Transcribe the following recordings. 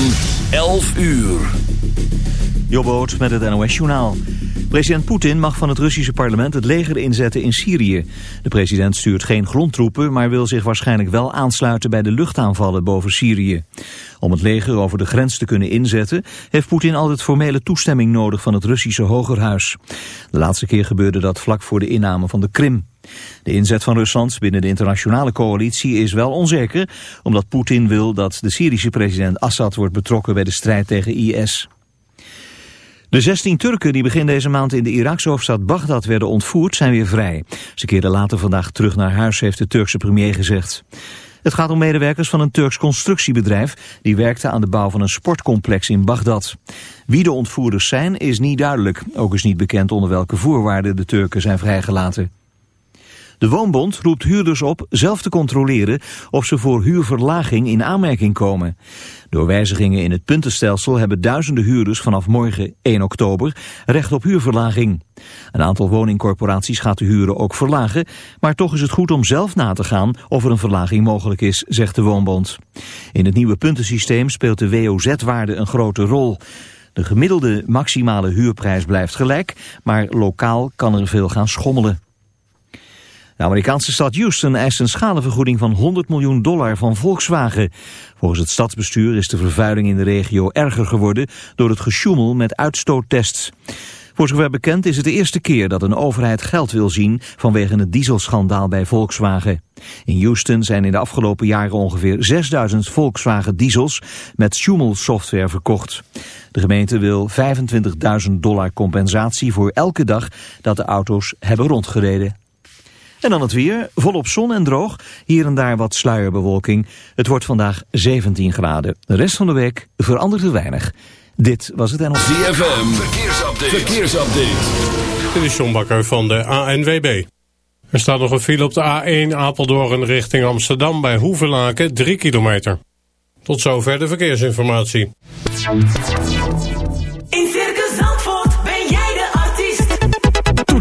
van 11 uur. Jobboot met het NOS-journaal. President Poetin mag van het Russische parlement het leger inzetten in Syrië. De president stuurt geen grondtroepen, maar wil zich waarschijnlijk wel aansluiten bij de luchtaanvallen boven Syrië. Om het leger over de grens te kunnen inzetten, heeft Poetin altijd formele toestemming nodig van het Russische Hogerhuis. De laatste keer gebeurde dat vlak voor de inname van de Krim. De inzet van Rusland binnen de internationale coalitie is wel onzeker, omdat Poetin wil dat de Syrische president Assad wordt betrokken bij de strijd tegen IS. De 16 Turken die begin deze maand in de Iraakse hoofdstad Bagdad werden ontvoerd zijn weer vrij. Ze keerden later vandaag terug naar huis, heeft de Turkse premier gezegd. Het gaat om medewerkers van een Turks constructiebedrijf... die werkte aan de bouw van een sportcomplex in Bagdad. Wie de ontvoerders zijn is niet duidelijk. Ook is niet bekend onder welke voorwaarden de Turken zijn vrijgelaten. De Woonbond roept huurders op zelf te controleren of ze voor huurverlaging in aanmerking komen. Door wijzigingen in het puntenstelsel hebben duizenden huurders vanaf morgen 1 oktober recht op huurverlaging. Een aantal woningcorporaties gaat de huren ook verlagen, maar toch is het goed om zelf na te gaan of er een verlaging mogelijk is, zegt de Woonbond. In het nieuwe puntensysteem speelt de WOZ-waarde een grote rol. De gemiddelde maximale huurprijs blijft gelijk, maar lokaal kan er veel gaan schommelen. De Amerikaanse stad Houston eist een schadevergoeding van 100 miljoen dollar van Volkswagen. Volgens het stadsbestuur is de vervuiling in de regio erger geworden door het gesjoemel met uitstoottests. Voor zover bekend is het de eerste keer dat een overheid geld wil zien vanwege het dieselschandaal bij Volkswagen. In Houston zijn in de afgelopen jaren ongeveer 6000 Volkswagen diesels met Schumel-software verkocht. De gemeente wil 25.000 dollar compensatie voor elke dag dat de auto's hebben rondgereden. En dan het weer, volop zon en droog. Hier en daar wat sluierbewolking. Het wordt vandaag 17 graden. De rest van de week verandert er weinig. Dit was het NLV. ZFM, verkeersupdate. verkeersupdate. Dit is John Bakker van de ANWB. Er staat nog een file op de A1 Apeldoorn richting Amsterdam bij Hoevelaken 3 kilometer. Tot zover de verkeersinformatie.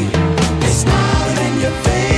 you. It's smiling in your face.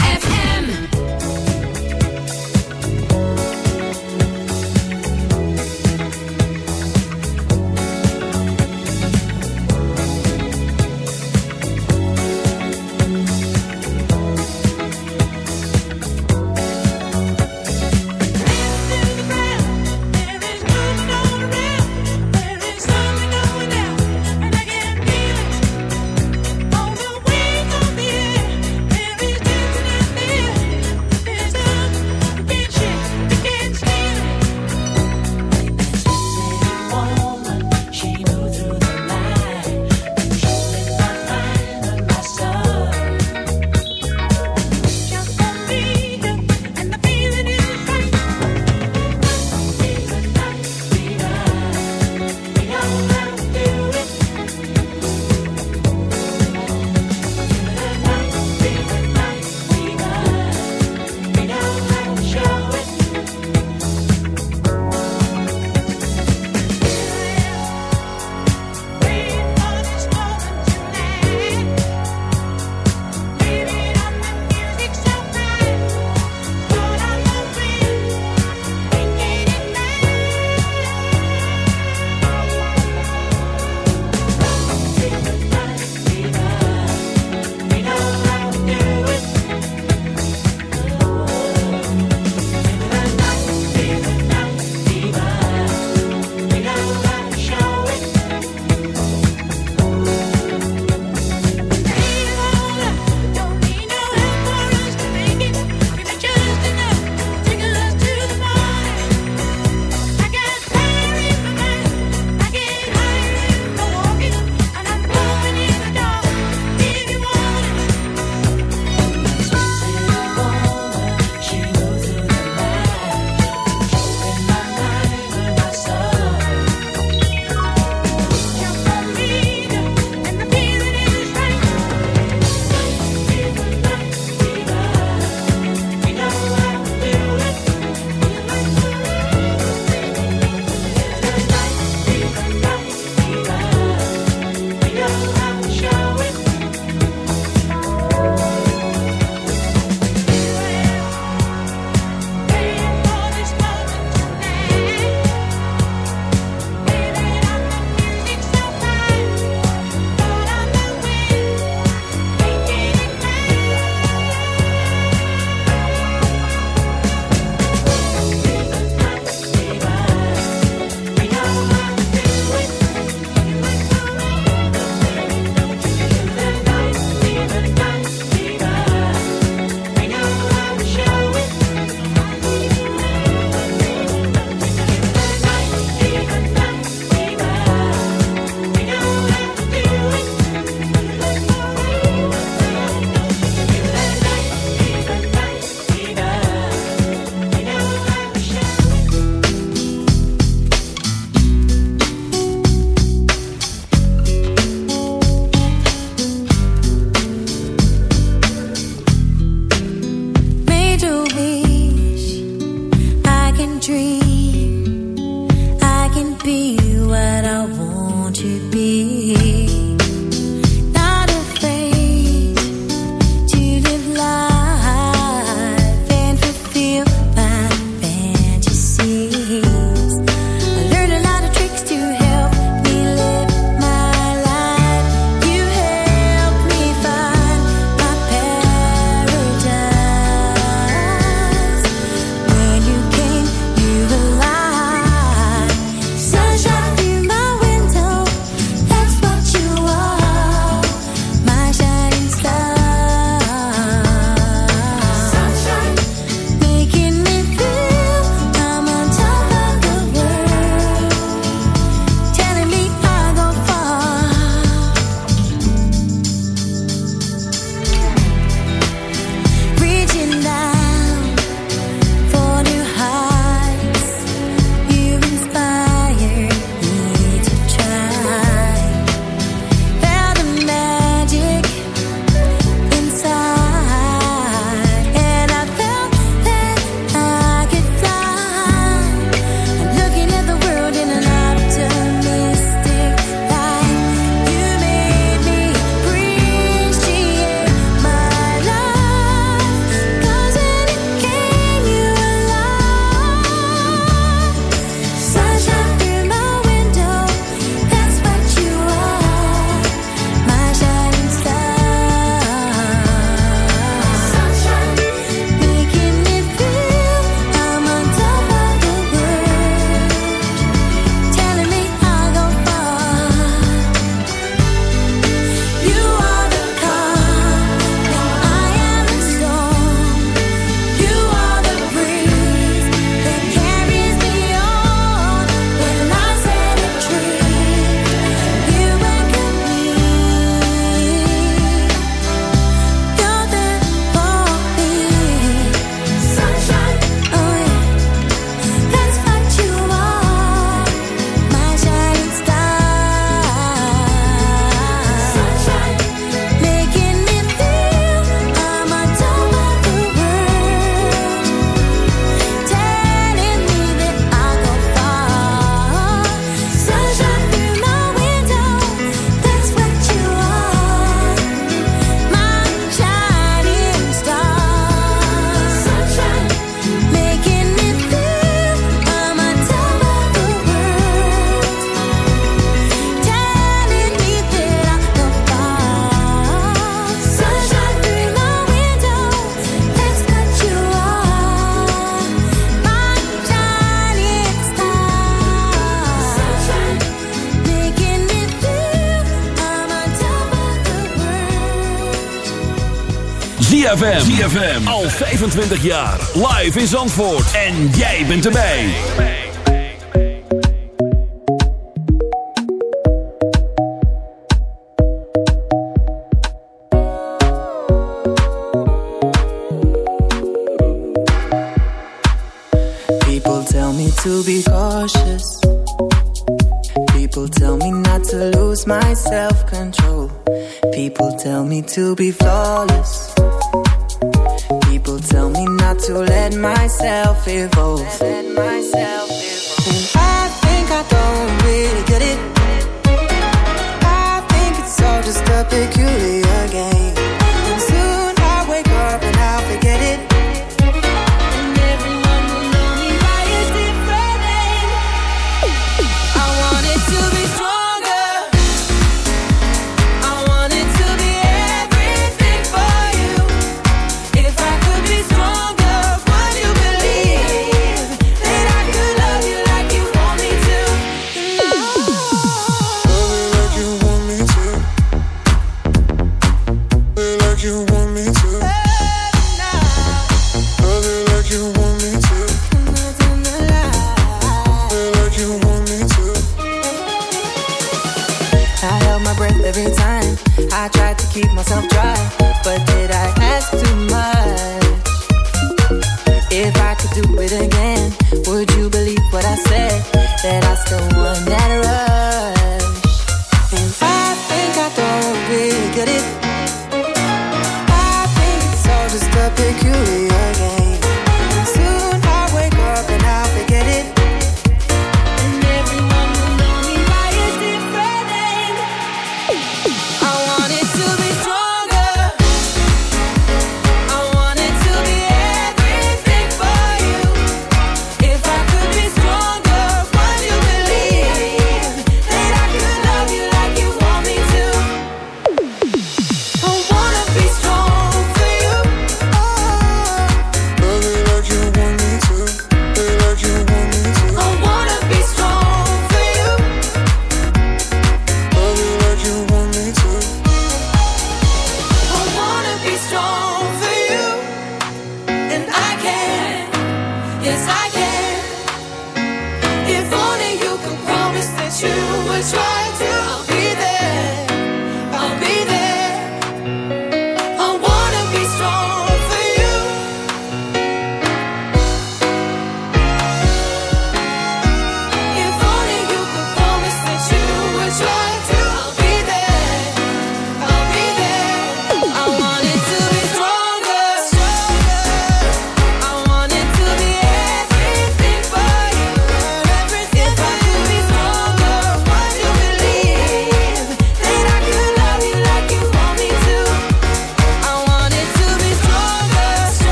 ZFM. ZFM. Al 25 jaar. Live in Zandvoort. En jij bent erbij. People tell me to be cautious. People tell me not to lose my self-control. People tell me to be flawless. selfish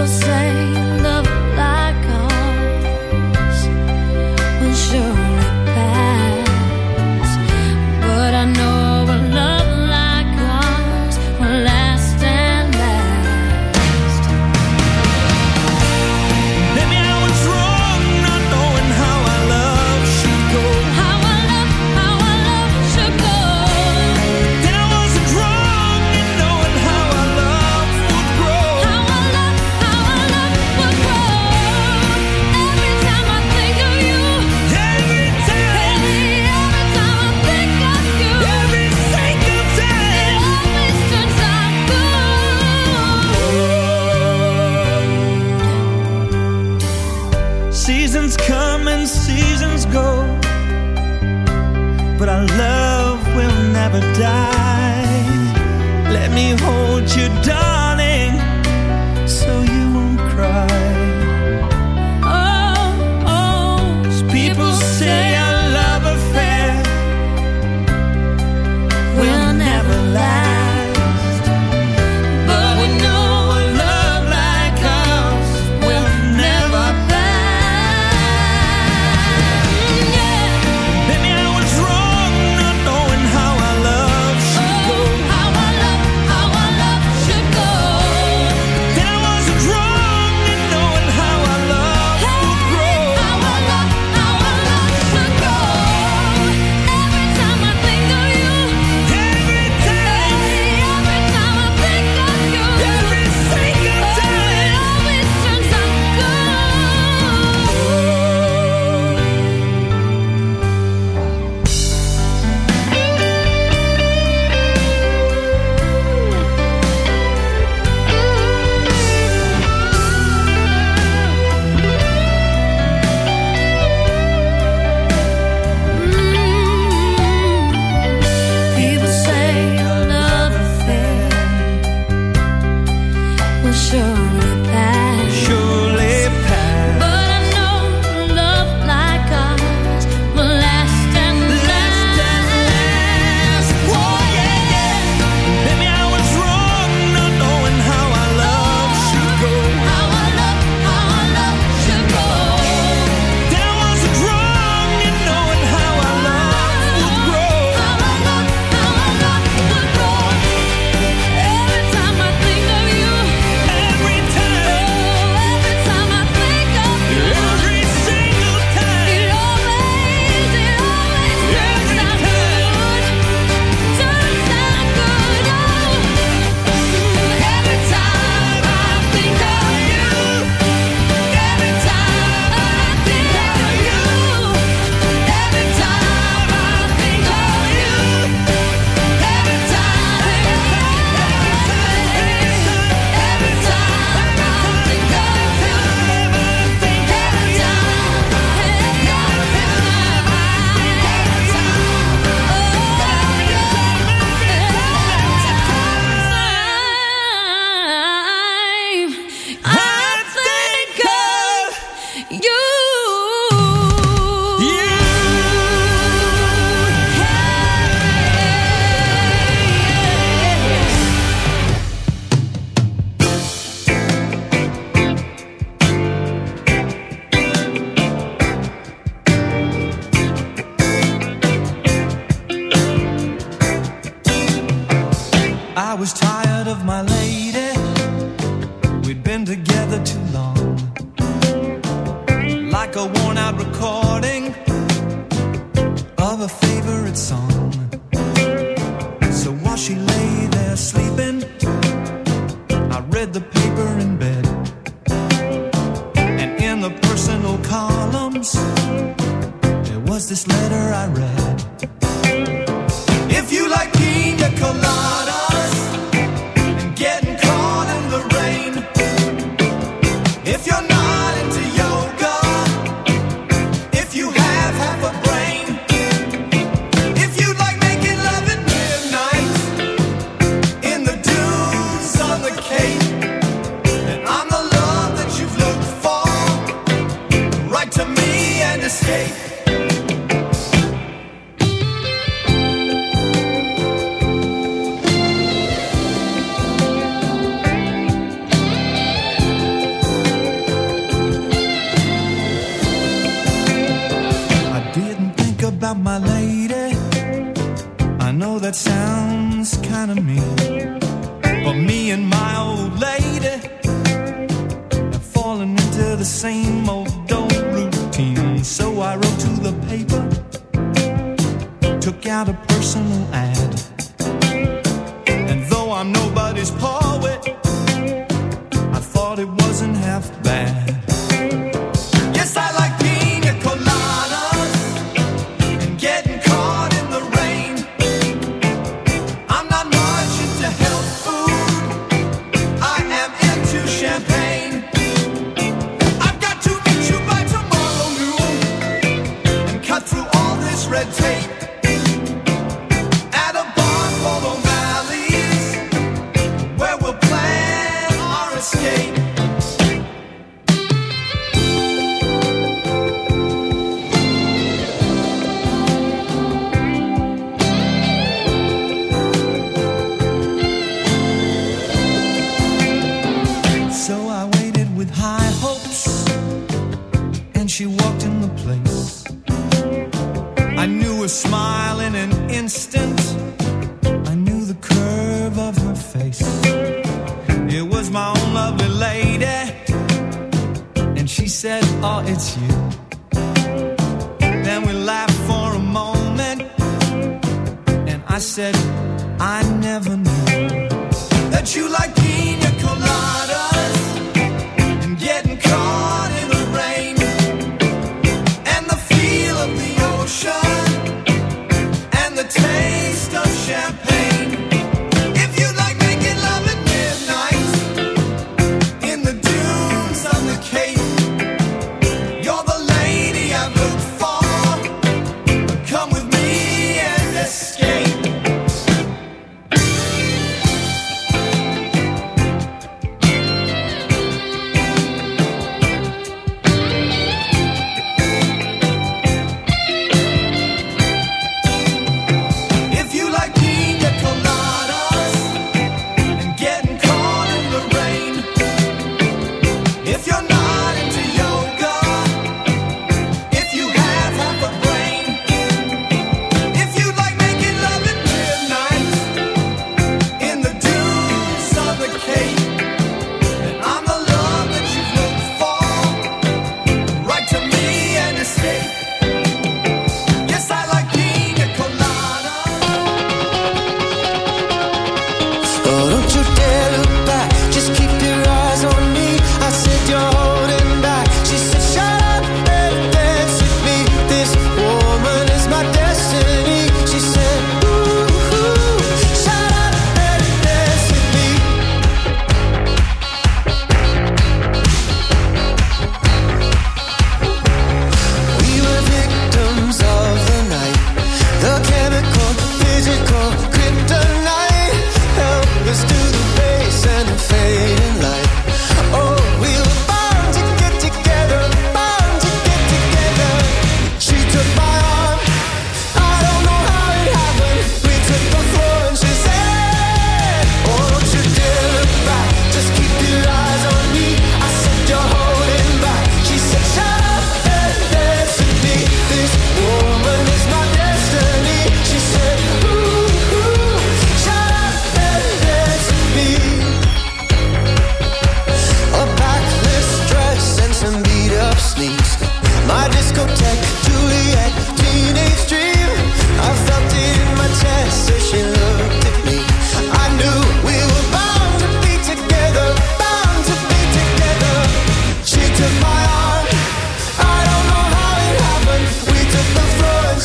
People say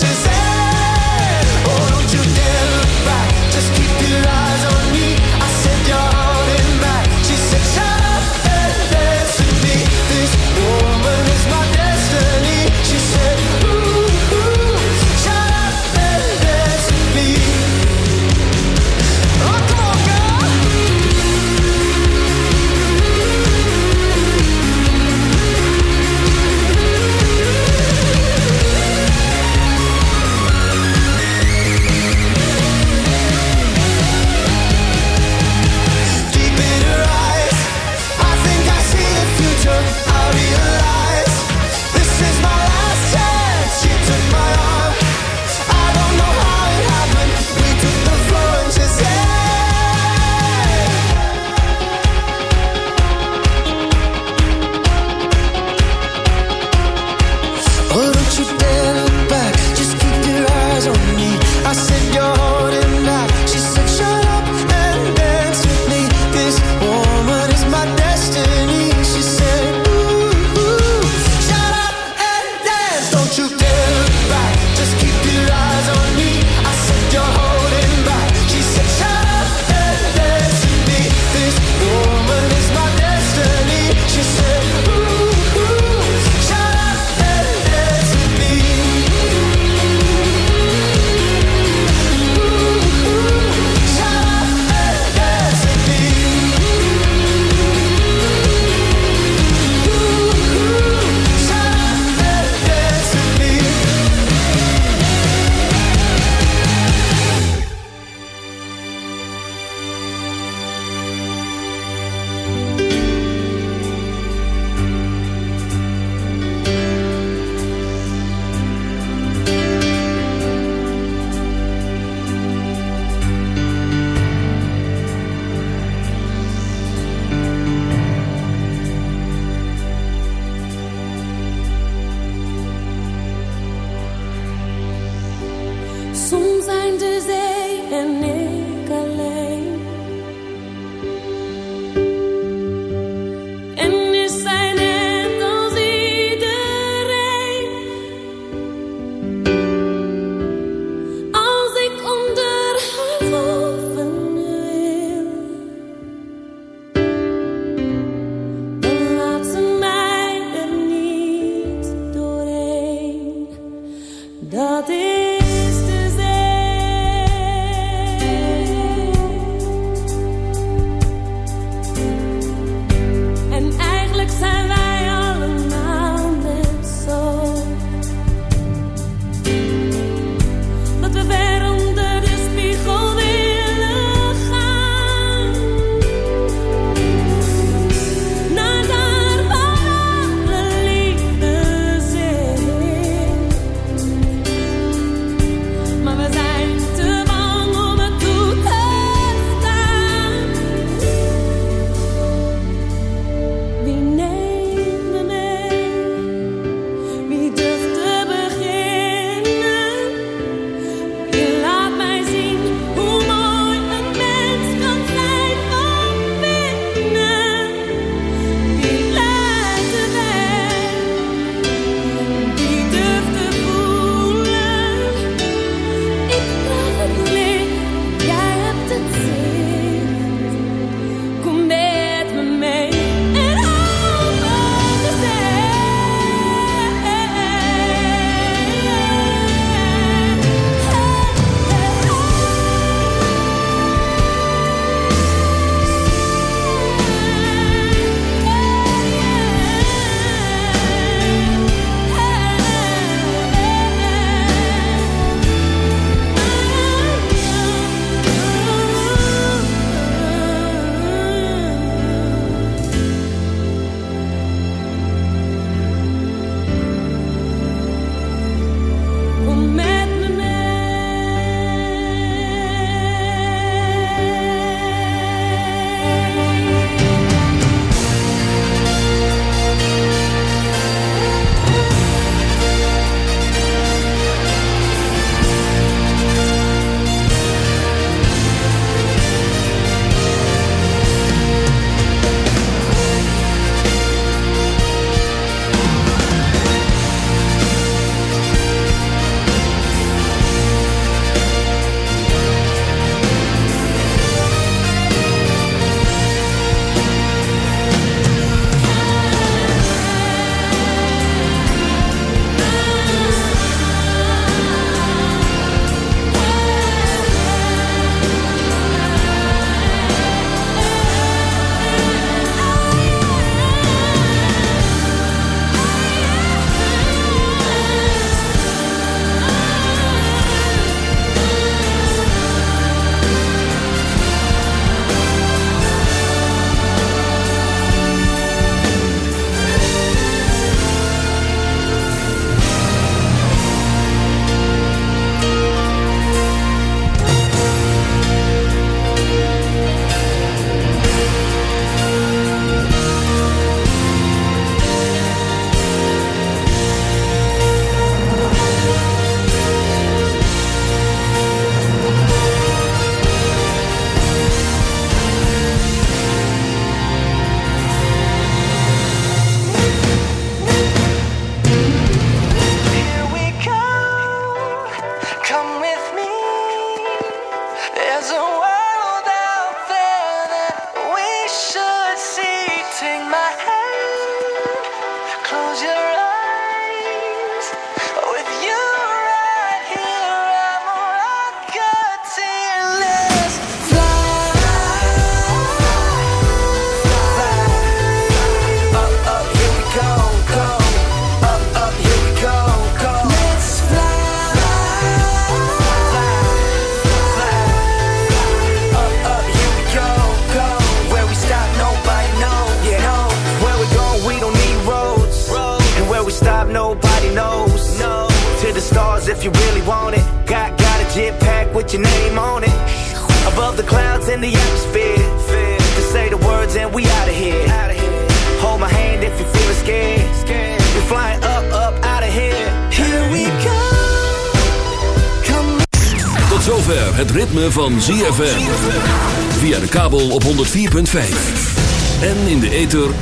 just